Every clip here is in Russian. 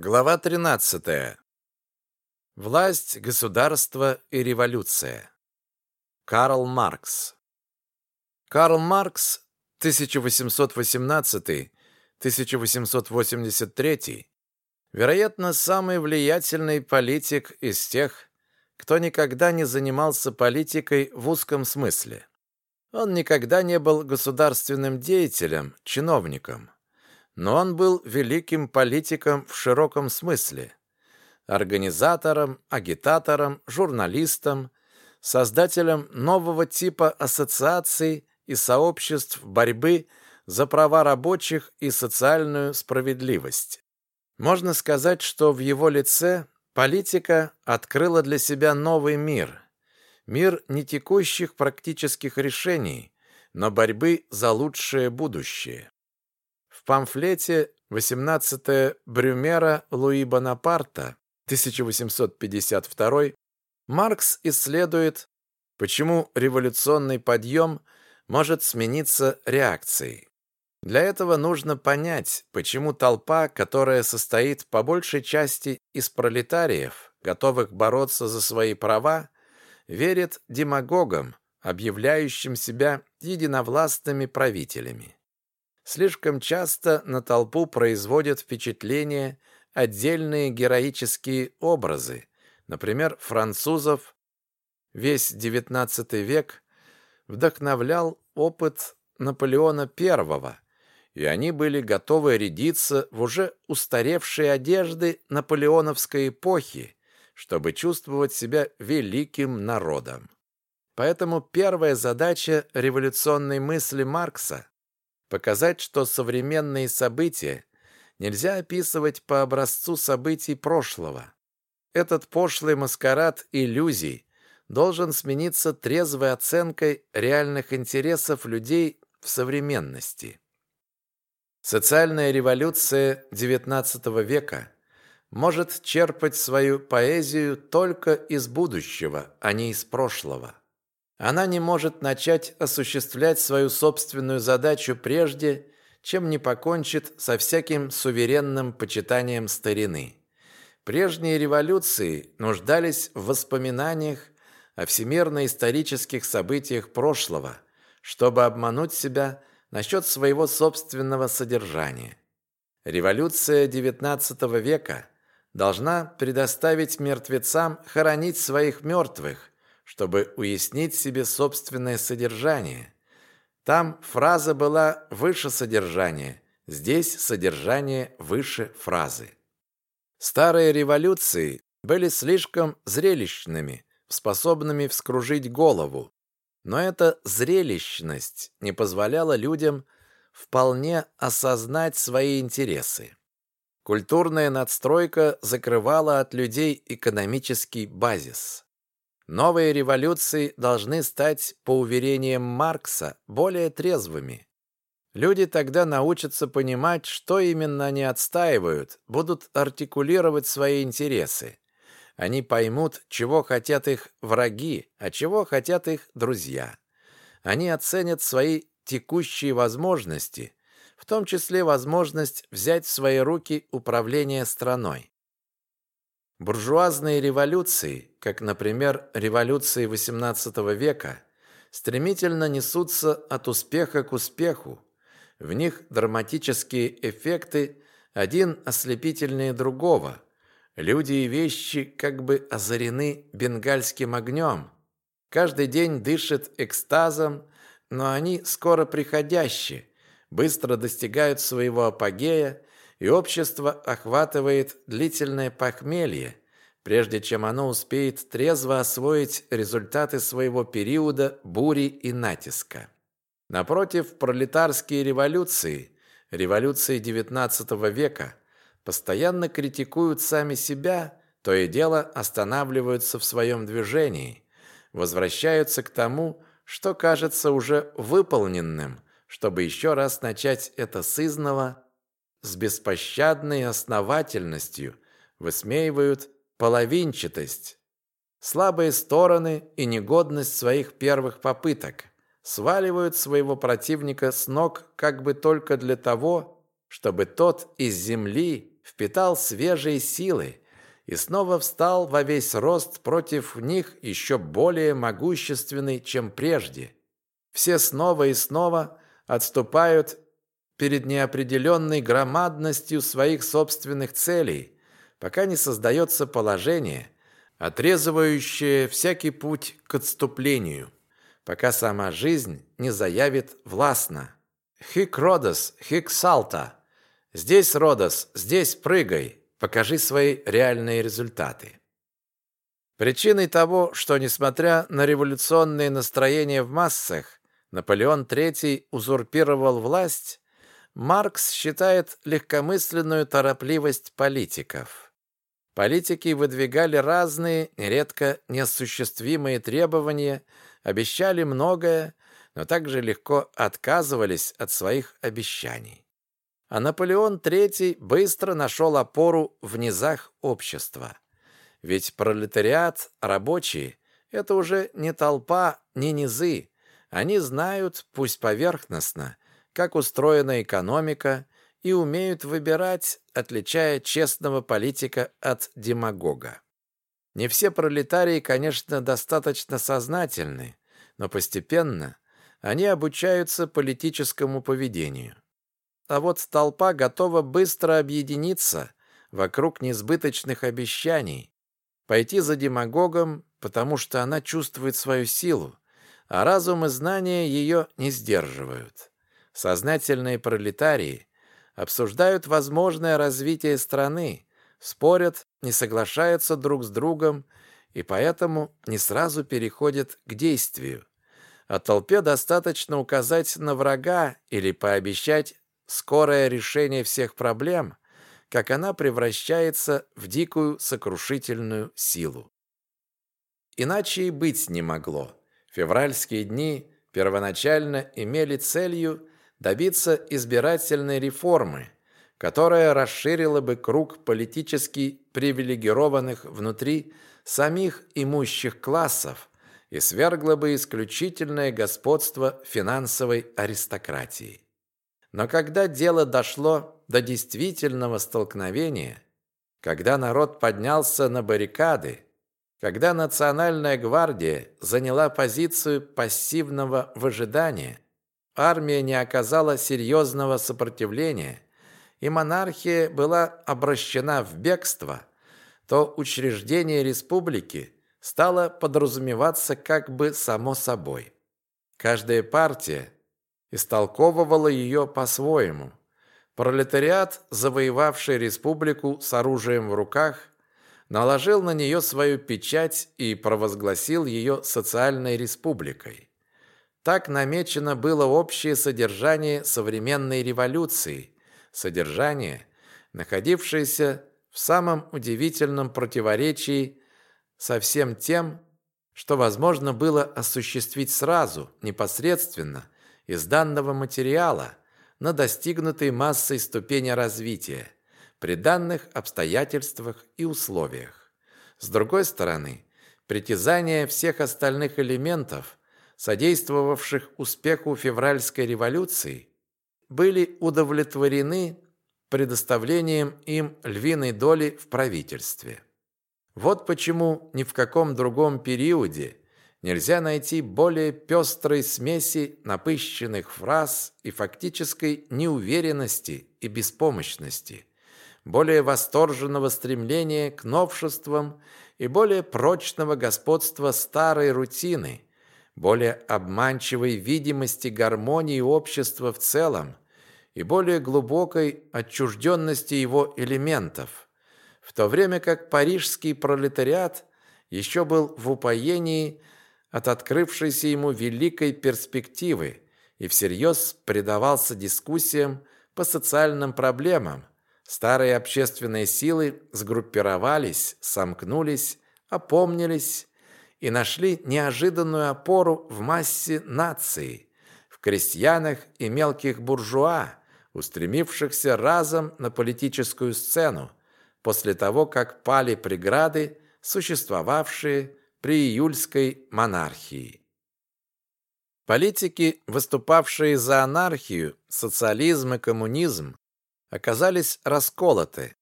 Глава 13. Власть, государство и революция. Карл Маркс. Карл Маркс 1818-1883, вероятно, самый влиятельный политик из тех, кто никогда не занимался политикой в узком смысле. Он никогда не был государственным деятелем, чиновником но он был великим политиком в широком смысле. Организатором, агитатором, журналистом, создателем нового типа ассоциаций и сообществ борьбы за права рабочих и социальную справедливость. Можно сказать, что в его лице политика открыла для себя новый мир. Мир не текущих практических решений, но борьбы за лучшее будущее памфлете 18 Брюмера Луи Бонапарта 1852 Маркс исследует, почему революционный подъем может смениться реакцией. Для этого нужно понять, почему толпа, которая состоит по большей части из пролетариев, готовых бороться за свои права, верит демагогам, объявляющим себя единовластными правителями. Слишком часто на толпу производят впечатление отдельные героические образы. Например, французов весь XIX век вдохновлял опыт Наполеона I, и они были готовы рядиться в уже устаревшие одежды наполеоновской эпохи, чтобы чувствовать себя великим народом. Поэтому первая задача революционной мысли Маркса Показать, что современные события нельзя описывать по образцу событий прошлого. Этот пошлый маскарад иллюзий должен смениться трезвой оценкой реальных интересов людей в современности. Социальная революция XIX века может черпать свою поэзию только из будущего, а не из прошлого. Она не может начать осуществлять свою собственную задачу прежде, чем не покончит со всяким суверенным почитанием старины. Прежние революции нуждались в воспоминаниях о всемирно-исторических событиях прошлого, чтобы обмануть себя насчет своего собственного содержания. Революция XIX века должна предоставить мертвецам хоронить своих мертвых, чтобы уяснить себе собственное содержание. Там фраза была выше содержания, здесь содержание выше фразы. Старые революции были слишком зрелищными, способными вскружить голову, но эта зрелищность не позволяла людям вполне осознать свои интересы. Культурная надстройка закрывала от людей экономический базис. Новые революции должны стать, по уверениям Маркса, более трезвыми. Люди тогда научатся понимать, что именно они отстаивают, будут артикулировать свои интересы. Они поймут, чего хотят их враги, а чего хотят их друзья. Они оценят свои текущие возможности, в том числе возможность взять в свои руки управление страной. Буржуазные революции, как, например, революции XVIII века, стремительно несутся от успеха к успеху. В них драматические эффекты один ослепительнее другого. Люди и вещи как бы озарены бенгальским огнем. Каждый день дышит экстазом, но они скоро приходящие, быстро достигают своего апогея и общество охватывает длительное похмелье, прежде чем оно успеет трезво освоить результаты своего периода бури и натиска. Напротив, пролетарские революции, революции XIX века, постоянно критикуют сами себя, то и дело останавливаются в своем движении, возвращаются к тому, что кажется уже выполненным, чтобы еще раз начать это сызново с беспощадной основательностью высмеивают половинчатость, слабые стороны и негодность своих первых попыток, сваливают своего противника с ног как бы только для того, чтобы тот из земли впитал свежие силы и снова встал во весь рост против них еще более могущественный, чем прежде. Все снова и снова отступают перед неопределенной громадностью своих собственных целей, пока не создается положение, отрезывающее всякий путь к отступлению, пока сама жизнь не заявит властно. «Хик Родос, хик Салта!» «Здесь, Родос, здесь прыгай!» Покажи свои реальные результаты. Причиной того, что, несмотря на революционные настроения в массах, Наполеон III узурпировал власть, Маркс считает легкомысленную торопливость политиков. Политики выдвигали разные, нередко неосуществимые требования, обещали многое, но также легко отказывались от своих обещаний. А Наполеон III быстро нашел опору в низах общества. Ведь пролетариат, рабочие – это уже не толпа, не низы. Они знают, пусть поверхностно, как устроена экономика и умеют выбирать, отличая честного политика от демагога. Не все пролетарии, конечно, достаточно сознательны, но постепенно они обучаются политическому поведению. А вот толпа готова быстро объединиться вокруг несбыточных обещаний, пойти за демагогом, потому что она чувствует свою силу, а разум и знания ее не сдерживают. Сознательные пролетарии обсуждают возможное развитие страны, спорят, не соглашаются друг с другом и поэтому не сразу переходят к действию. А толпе достаточно указать на врага или пообещать скорое решение всех проблем, как она превращается в дикую сокрушительную силу. Иначе и быть не могло. Февральские дни первоначально имели целью добиться избирательной реформы, которая расширила бы круг политически привилегированных внутри самих имущих классов и свергла бы исключительное господство финансовой аристократии. Но когда дело дошло до действительного столкновения, когда народ поднялся на баррикады, когда Национальная гвардия заняла позицию пассивного выжидания – армия не оказала серьезного сопротивления, и монархия была обращена в бегство, то учреждение республики стало подразумеваться как бы само собой. Каждая партия истолковывала ее по-своему. Пролетариат, завоевавший республику с оружием в руках, наложил на нее свою печать и провозгласил ее социальной республикой. Так намечено было общее содержание современной революции, содержание, находившееся в самом удивительном противоречии со всем тем, что возможно было осуществить сразу, непосредственно, из данного материала, на достигнутой массой ступени развития, при данных обстоятельствах и условиях. С другой стороны, притязания всех остальных элементов содействовавших успеху февральской революции, были удовлетворены предоставлением им львиной доли в правительстве. Вот почему ни в каком другом периоде нельзя найти более пестрой смеси напыщенных фраз и фактической неуверенности и беспомощности, более восторженного стремления к новшествам и более прочного господства старой рутины – более обманчивой видимости гармонии общества в целом и более глубокой отчужденности его элементов, в то время как парижский пролетариат еще был в упоении от открывшейся ему великой перспективы и всерьез предавался дискуссиям по социальным проблемам. Старые общественные силы сгруппировались, сомкнулись, опомнились и нашли неожиданную опору в массе нации, в крестьянах и мелких буржуа, устремившихся разом на политическую сцену после того, как пали преграды, существовавшие при июльской монархии. Политики, выступавшие за анархию, социализм и коммунизм, оказались расколоты.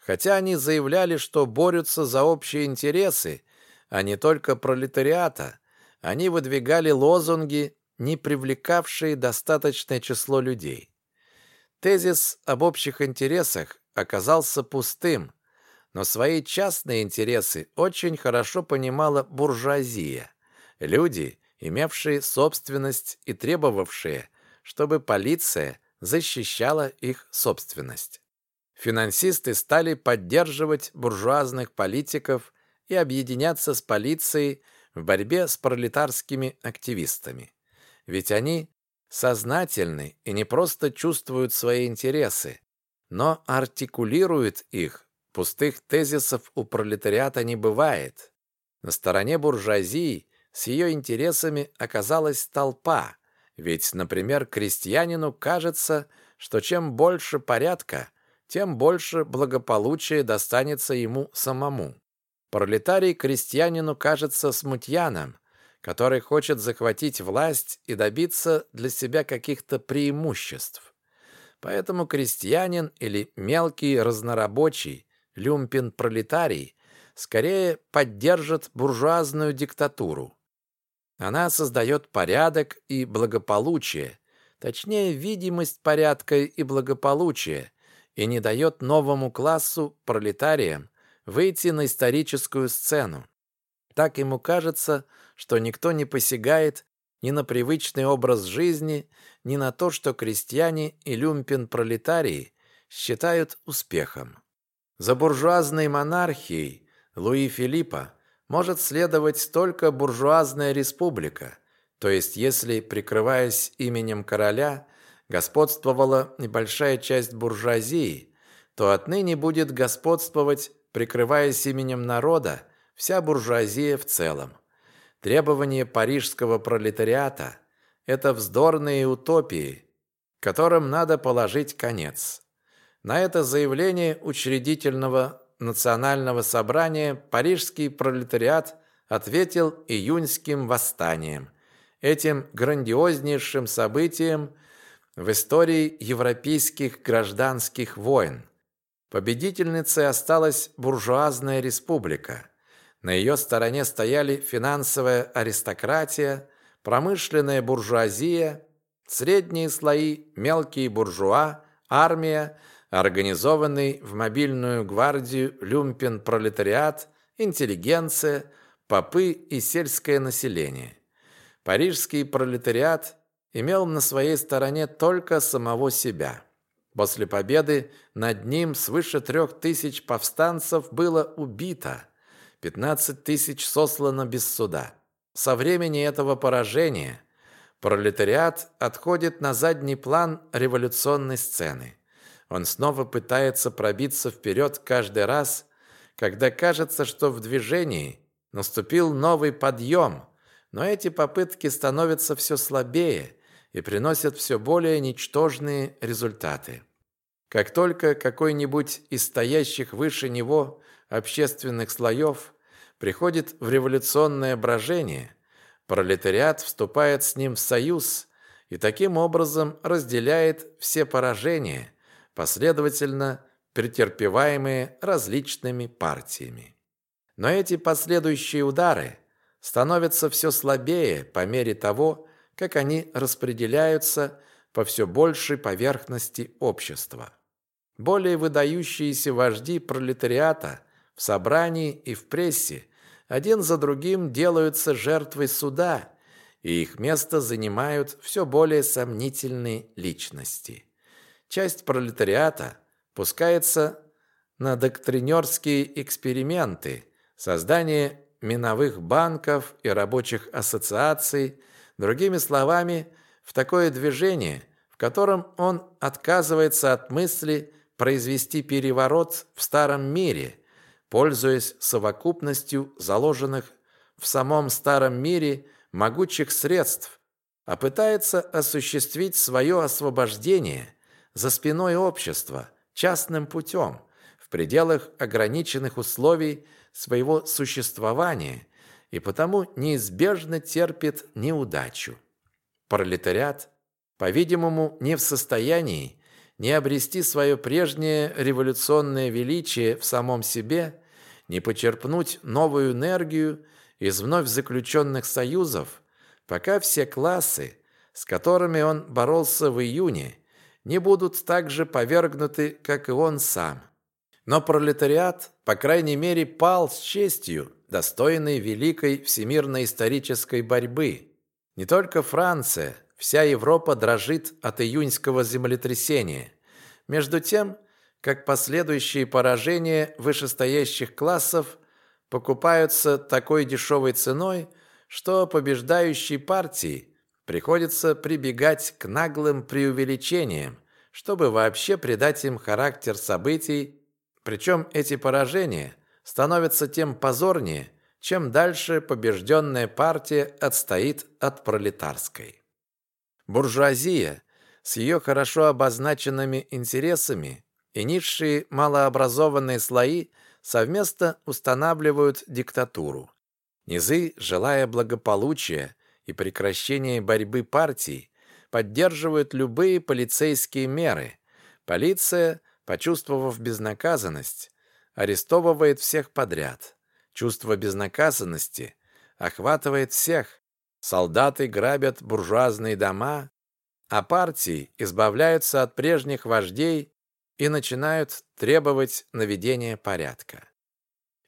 Хотя они заявляли, что борются за общие интересы, а не только пролетариата, они выдвигали лозунги, не привлекавшие достаточное число людей. Тезис об общих интересах оказался пустым, но свои частные интересы очень хорошо понимала буржуазия, люди, имевшие собственность и требовавшие, чтобы полиция защищала их собственность. Финансисты стали поддерживать буржуазных политиков и объединяться с полицией в борьбе с пролетарскими активистами. Ведь они сознательны и не просто чувствуют свои интересы, но артикулируют их. Пустых тезисов у пролетариата не бывает. На стороне буржуазии с ее интересами оказалась толпа, ведь, например, крестьянину кажется, что чем больше порядка, тем больше благополучия достанется ему самому. Пролетарий крестьянину кажется смутьяном, который хочет захватить власть и добиться для себя каких-то преимуществ. Поэтому крестьянин или мелкий разнорабочий, люмпен-пролетарий, скорее поддержит буржуазную диктатуру. Она создает порядок и благополучие, точнее, видимость порядка и благополучия, и не дает новому классу, пролетариям, выйти на историческую сцену. Так ему кажется, что никто не посягает ни на привычный образ жизни, ни на то, что крестьяне и люмпен-пролетарии считают успехом. За буржуазной монархией Луи Филиппа может следовать только буржуазная республика, то есть если, прикрываясь именем короля, господствовала небольшая часть буржуазии, то отныне будет господствовать прикрываясь именем народа, вся буржуазия в целом. Требования парижского пролетариата – это вздорные утопии, которым надо положить конец. На это заявление учредительного национального собрания парижский пролетариат ответил июньским восстанием, этим грандиознейшим событием в истории европейских гражданских войн – Победительницей осталась буржуазная республика. На ее стороне стояли финансовая аристократия, промышленная буржуазия, средние слои, мелкие буржуа, армия, организованный в мобильную гвардию люмпен-пролетариат, интеллигенция, попы и сельское население. Парижский пролетариат имел на своей стороне только самого себя. После победы над ним свыше трех тысяч повстанцев было убито, 15 тысяч сослано без суда. Со времени этого поражения пролетариат отходит на задний план революционной сцены. Он снова пытается пробиться вперед каждый раз, когда кажется, что в движении наступил новый подъем, но эти попытки становятся все слабее – и приносят все более ничтожные результаты. Как только какой-нибудь из стоящих выше него общественных слоев приходит в революционное брожение, пролетариат вступает с ним в союз и таким образом разделяет все поражения, последовательно претерпеваемые различными партиями. Но эти последующие удары становятся все слабее по мере того, как они распределяются по все большей поверхности общества. Более выдающиеся вожди пролетариата в собрании и в прессе один за другим делаются жертвой суда, и их место занимают все более сомнительные личности. Часть пролетариата пускается на доктринерские эксперименты, создание миновых банков и рабочих ассоциаций – Другими словами, в такое движение, в котором он отказывается от мысли произвести переворот в старом мире, пользуясь совокупностью заложенных в самом старом мире могучих средств, а пытается осуществить свое освобождение за спиной общества частным путем, в пределах ограниченных условий своего существования и потому неизбежно терпит неудачу. Пролетариат, по-видимому, не в состоянии не обрести свое прежнее революционное величие в самом себе, не почерпнуть новую энергию из вновь заключенных союзов, пока все классы, с которыми он боролся в июне, не будут так же повергнуты, как и он сам. Но пролетариат, по крайней мере, пал с честью, достойной великой всемирно-исторической борьбы. Не только Франция, вся Европа дрожит от июньского землетрясения. Между тем, как последующие поражения вышестоящих классов покупаются такой дешевой ценой, что побеждающей партии приходится прибегать к наглым преувеличениям, чтобы вообще придать им характер событий, причем эти поражения становятся тем позорнее, чем дальше побежденная партия отстоит от пролетарской. Буржуазия с ее хорошо обозначенными интересами и низшие малообразованные слои совместно устанавливают диктатуру. Низы, желая благополучия и прекращения борьбы партий, поддерживают любые полицейские меры. Полиция, почувствовав безнаказанность, арестовывает всех подряд. Чувство безнаказанности охватывает всех. Солдаты грабят буржуазные дома, а партии избавляются от прежних вождей и начинают требовать наведения порядка.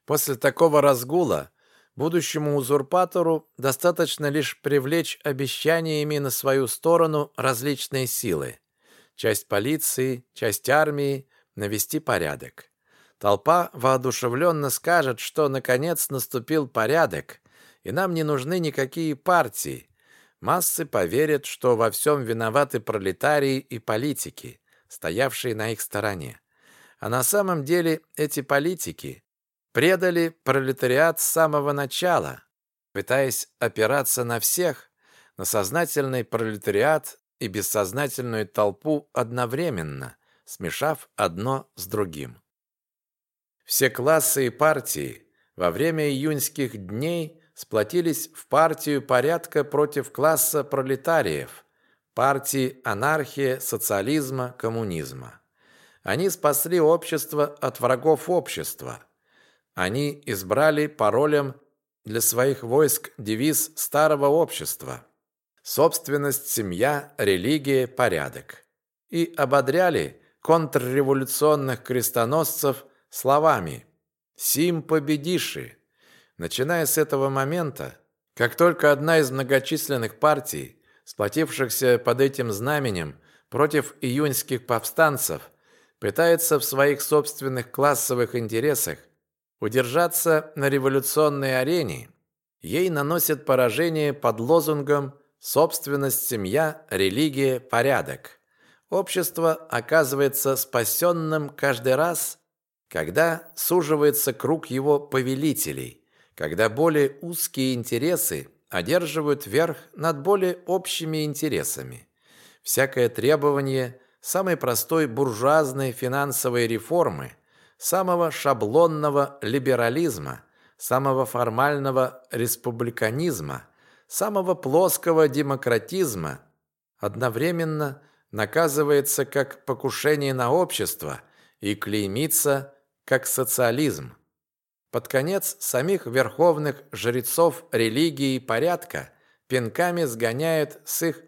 После такого разгула будущему узурпатору достаточно лишь привлечь обещаниями на свою сторону различные силы. Часть полиции, часть армии, навести порядок. Толпа воодушевленно скажет, что наконец наступил порядок, и нам не нужны никакие партии. Массы поверят, что во всем виноваты пролетарии и политики, стоявшие на их стороне. А на самом деле эти политики предали пролетариат с самого начала, пытаясь опираться на всех, на сознательный пролетариат и бессознательную толпу одновременно, смешав одно с другим. Все классы и партии во время июньских дней сплотились в партию порядка против класса пролетариев, партии анархии, социализма, коммунизма. Они спасли общество от врагов общества. Они избрали паролем для своих войск девиз старого общества «Собственность, семья, религия, порядок» и ободряли контрреволюционных крестоносцев – словами «Сим победиши». Начиная с этого момента, как только одна из многочисленных партий, сплотившихся под этим знаменем против июньских повстанцев, пытается в своих собственных классовых интересах удержаться на революционной арене, ей наносят поражение под лозунгом «собственность, семья, религия, порядок». Общество оказывается спасенным каждый раз, когда суживается круг его повелителей, когда более узкие интересы одерживают верх над более общими интересами. Всякое требование самой простой буржуазной финансовой реформы, самого шаблонного либерализма, самого формального республиканизма, самого плоского демократизма одновременно наказывается как покушение на общество и клеймится как социализм. Под конец самих верховных жрецов религии и порядка пинками сгоняют с их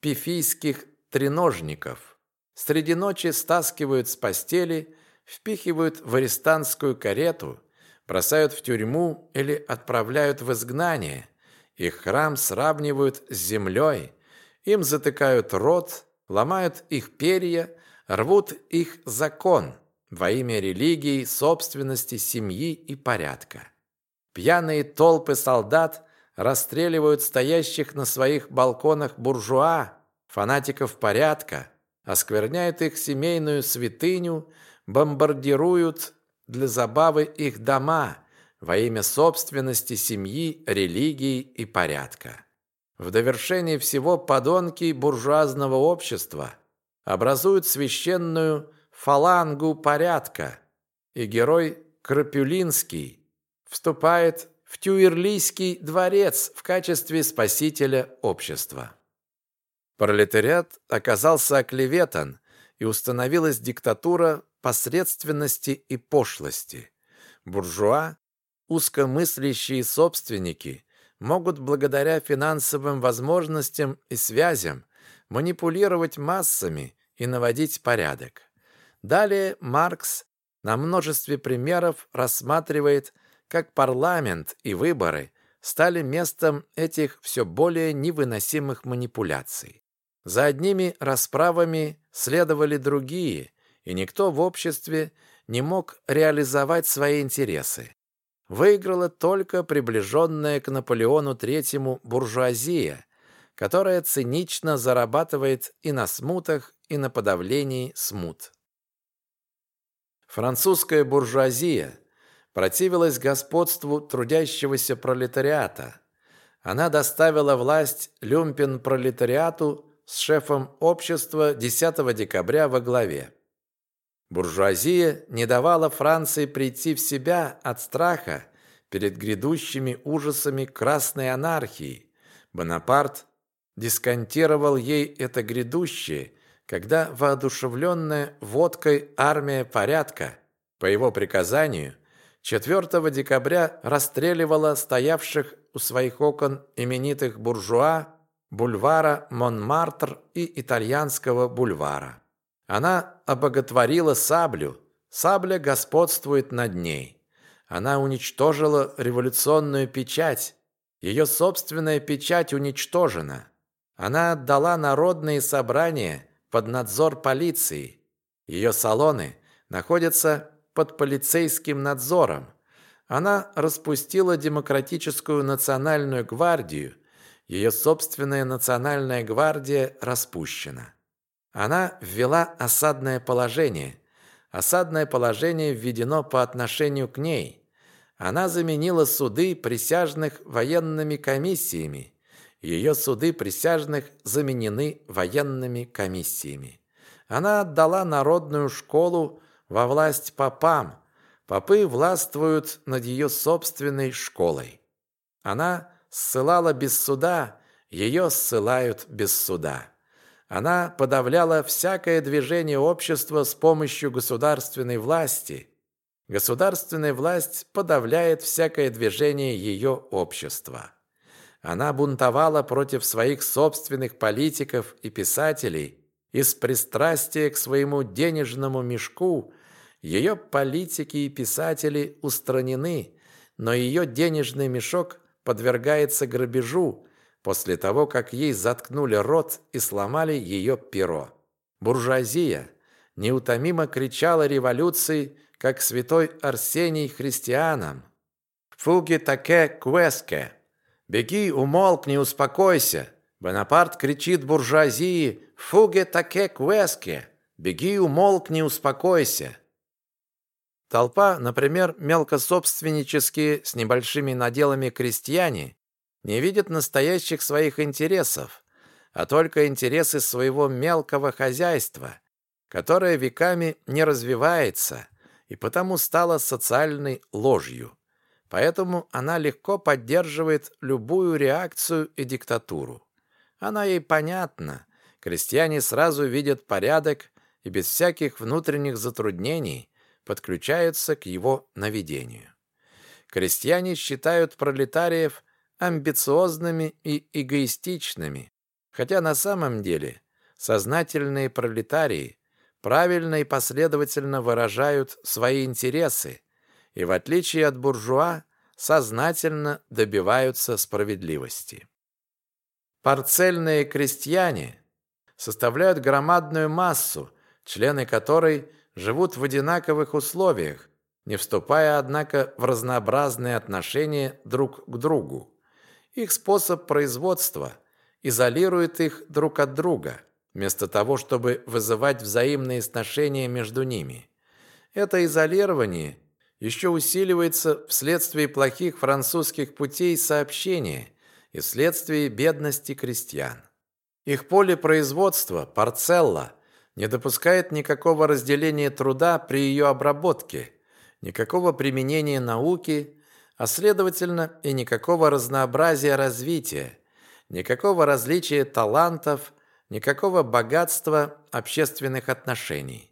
пифийских треножников. Среди ночи стаскивают с постели, впихивают в арестантскую карету, бросают в тюрьму или отправляют в изгнание. Их храм сравнивают с землей, им затыкают рот, ломают их перья, рвут их закон – во имя религии, собственности, семьи и порядка. Пьяные толпы солдат расстреливают стоящих на своих балконах буржуа, фанатиков порядка, оскверняют их семейную святыню, бомбардируют для забавы их дома во имя собственности, семьи, религии и порядка. В довершении всего подонки буржуазного общества образуют священную фалангу порядка, и герой Крапюлинский вступает в Тюирлийский дворец в качестве спасителя общества. Пролетариат оказался оклеветан и установилась диктатура посредственности и пошлости. Буржуа, узкомыслящие собственники, могут благодаря финансовым возможностям и связям манипулировать массами и наводить порядок. Далее Маркс на множестве примеров рассматривает, как парламент и выборы стали местом этих все более невыносимых манипуляций. За одними расправами следовали другие, и никто в обществе не мог реализовать свои интересы. Выиграла только приближенная к Наполеону III буржуазия, которая цинично зарабатывает и на смутах, и на подавлении смут. Французская буржуазия противилась господству трудящегося пролетариата. Она доставила власть люмпен-пролетариату с шефом общества 10 декабря во главе. Буржуазия не давала Франции прийти в себя от страха перед грядущими ужасами красной анархии. Бонапарт дисконтировал ей это грядущее когда воодушевленная водкой армия порядка по его приказанию 4 декабря расстреливала стоявших у своих окон именитых буржуа бульвара Монмартр и итальянского бульвара. Она обоготворила саблю, сабля господствует над ней. Она уничтожила революционную печать, ее собственная печать уничтожена. Она отдала народные собрания под надзор полиции. Ее салоны находятся под полицейским надзором. Она распустила Демократическую национальную гвардию. Ее собственная национальная гвардия распущена. Она ввела осадное положение. Осадное положение введено по отношению к ней. Она заменила суды присяжных военными комиссиями. Ее суды присяжных заменены военными комиссиями. Она отдала народную школу во власть попам. Попы властвуют над ее собственной школой. Она ссылала без суда, ее ссылают без суда. Она подавляла всякое движение общества с помощью государственной власти. Государственная власть подавляет всякое движение ее общества. Она бунтовала против своих собственных политиков и писателей из пристрастия к своему денежному мешку. Ее политики и писатели устранены, но ее денежный мешок подвергается грабежу после того, как ей заткнули рот и сломали ее перо. Буржуазия неутомимо кричала революции, как святой Арсений христианам. «Фуги таке квеске!» «Беги, умолкни, успокойся!» Бонапарт кричит буржуазии «Фуге таке квеске!» «Беги, умолкни, успокойся!» Толпа, например, мелкособственнические с небольшими наделами крестьяне, не видят настоящих своих интересов, а только интересы своего мелкого хозяйства, которое веками не развивается и потому стало социальной ложью. Поэтому она легко поддерживает любую реакцию и диктатуру. Она ей понятна. Крестьяне сразу видят порядок и без всяких внутренних затруднений подключаются к его наведению. Крестьяне считают пролетариев амбициозными и эгоистичными, хотя на самом деле сознательные пролетарии правильно и последовательно выражают свои интересы, и, в отличие от буржуа, сознательно добиваются справедливости. Парцельные крестьяне составляют громадную массу, члены которой живут в одинаковых условиях, не вступая, однако, в разнообразные отношения друг к другу. Их способ производства изолирует их друг от друга, вместо того, чтобы вызывать взаимные сношения между ними. Это изолирование – еще усиливается вследствие плохих французских путей сообщения и вследствие бедности крестьян. Их поле производства, парцелла, не допускает никакого разделения труда при ее обработке, никакого применения науки, а следовательно и никакого разнообразия развития, никакого различия талантов, никакого богатства общественных отношений.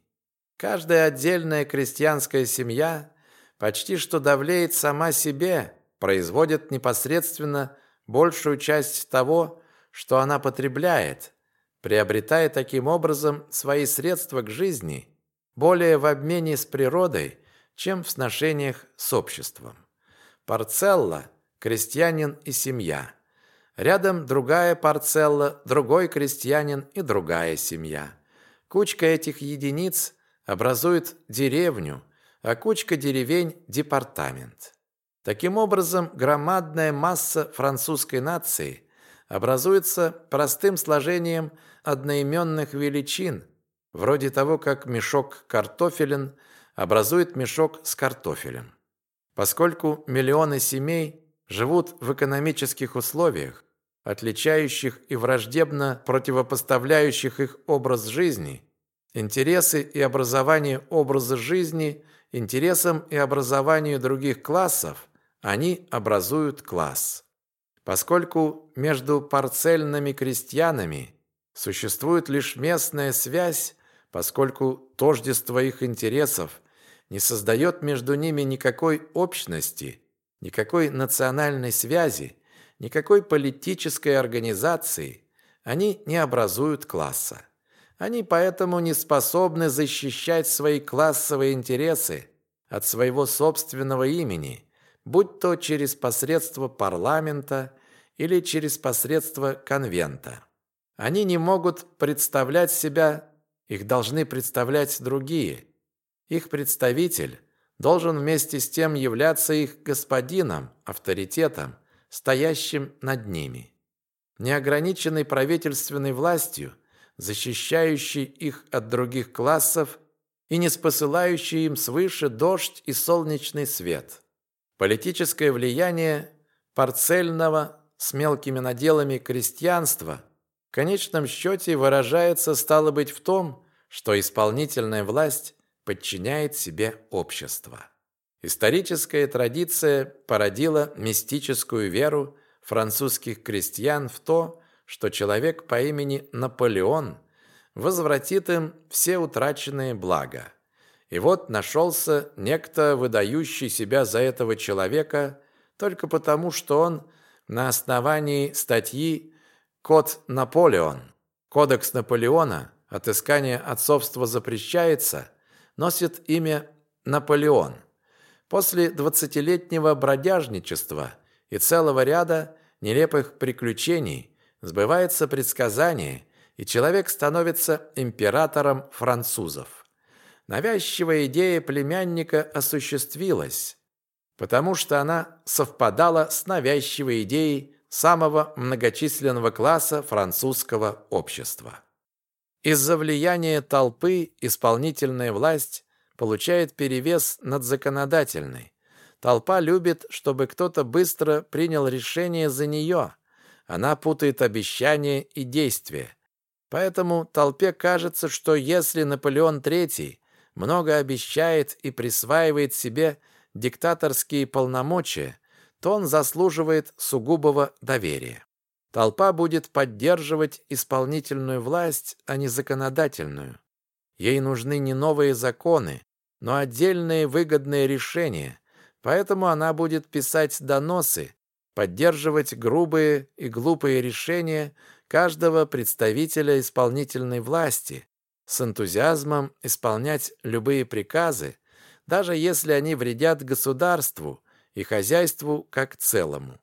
Каждая отдельная крестьянская семья почти что давлеет сама себе, производит непосредственно большую часть того, что она потребляет, приобретая таким образом свои средства к жизни более в обмене с природой, чем в сношениях с обществом. Парцелла – крестьянин и семья. Рядом другая парцелла, другой крестьянин и другая семья. Кучка этих единиц образует деревню, а кучка деревень – департамент. Таким образом, громадная масса французской нации образуется простым сложением одноименных величин, вроде того, как мешок картофелин образует мешок с картофелем. Поскольку миллионы семей живут в экономических условиях, отличающих и враждебно противопоставляющих их образ жизни, интересы и образование образа жизни интересам и образованию других классов они образуют класс. Поскольку между парцельными крестьянами существует лишь местная связь, поскольку тождество их интересов не создает между ними никакой общности, никакой национальной связи, никакой политической организации, они не образуют класса. Они поэтому не способны защищать свои классовые интересы от своего собственного имени – будь то через посредство парламента или через посредство конвента. Они не могут представлять себя, их должны представлять другие. Их представитель должен вместе с тем являться их господином, авторитетом, стоящим над ними. Неограниченной правительственной властью, защищающей их от других классов и не спосылающей им свыше дождь и солнечный свет – Политическое влияние парцельного с мелкими наделами крестьянства в конечном счете выражается, стало быть, в том, что исполнительная власть подчиняет себе общество. Историческая традиция породила мистическую веру французских крестьян в то, что человек по имени Наполеон возвратит им все утраченные блага. И вот нашелся некто, выдающий себя за этого человека, только потому, что он на основании статьи «Код Наполеон» Кодекс Наполеона «Отыскание отцовства запрещается» носит имя Наполеон. После двадцатилетнего бродяжничества и целого ряда нелепых приключений сбывается предсказание, и человек становится императором французов. Навязчивая идея племянника осуществилась, потому что она совпадала с навязчивой идеей самого многочисленного класса французского общества. Из-за влияния толпы исполнительная власть получает перевес над законодательной. Толпа любит, чтобы кто-то быстро принял решение за нее. Она путает обещания и действия. Поэтому толпе кажется, что если Наполеон III много обещает и присваивает себе диктаторские полномочия, то он заслуживает сугубого доверия. Толпа будет поддерживать исполнительную власть, а не законодательную. Ей нужны не новые законы, но отдельные выгодные решения, поэтому она будет писать доносы, поддерживать грубые и глупые решения каждого представителя исполнительной власти, с энтузиазмом исполнять любые приказы, даже если они вредят государству и хозяйству как целому.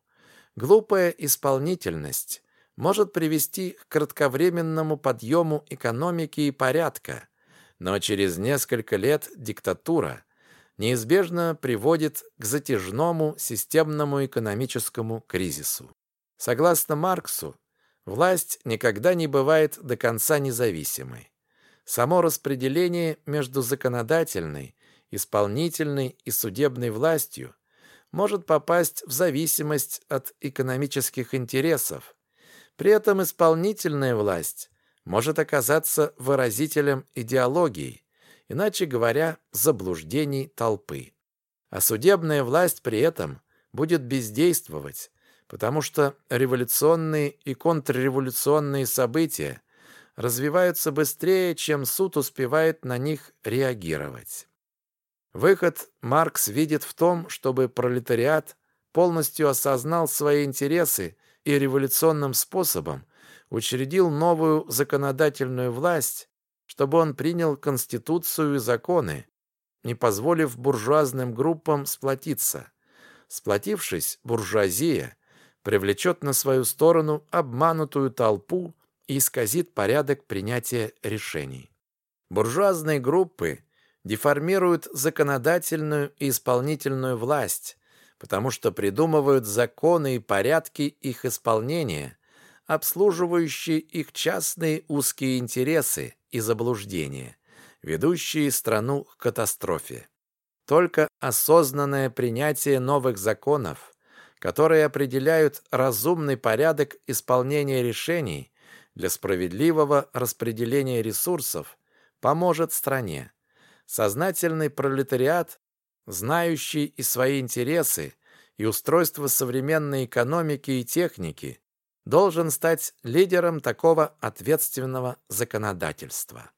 Глупая исполнительность может привести к кратковременному подъему экономики и порядка, но через несколько лет диктатура неизбежно приводит к затяжному системному экономическому кризису. Согласно Марксу, власть никогда не бывает до конца независимой. Само распределение между законодательной, исполнительной и судебной властью может попасть в зависимость от экономических интересов. При этом исполнительная власть может оказаться выразителем идеологии, иначе говоря, заблуждений толпы. А судебная власть при этом будет бездействовать, потому что революционные и контрреволюционные события развиваются быстрее, чем суд успевает на них реагировать. Выход Маркс видит в том, чтобы пролетариат полностью осознал свои интересы и революционным способом учредил новую законодательную власть, чтобы он принял конституцию и законы, не позволив буржуазным группам сплотиться. Сплотившись, буржуазия привлечет на свою сторону обманутую толпу и исказит порядок принятия решений. Буржуазные группы деформируют законодательную и исполнительную власть, потому что придумывают законы и порядки их исполнения, обслуживающие их частные узкие интересы и заблуждения, ведущие страну к катастрофе. Только осознанное принятие новых законов, которые определяют разумный порядок исполнения решений для справедливого распределения ресурсов, поможет стране. Сознательный пролетариат, знающий и свои интересы, и устройство современной экономики и техники, должен стать лидером такого ответственного законодательства.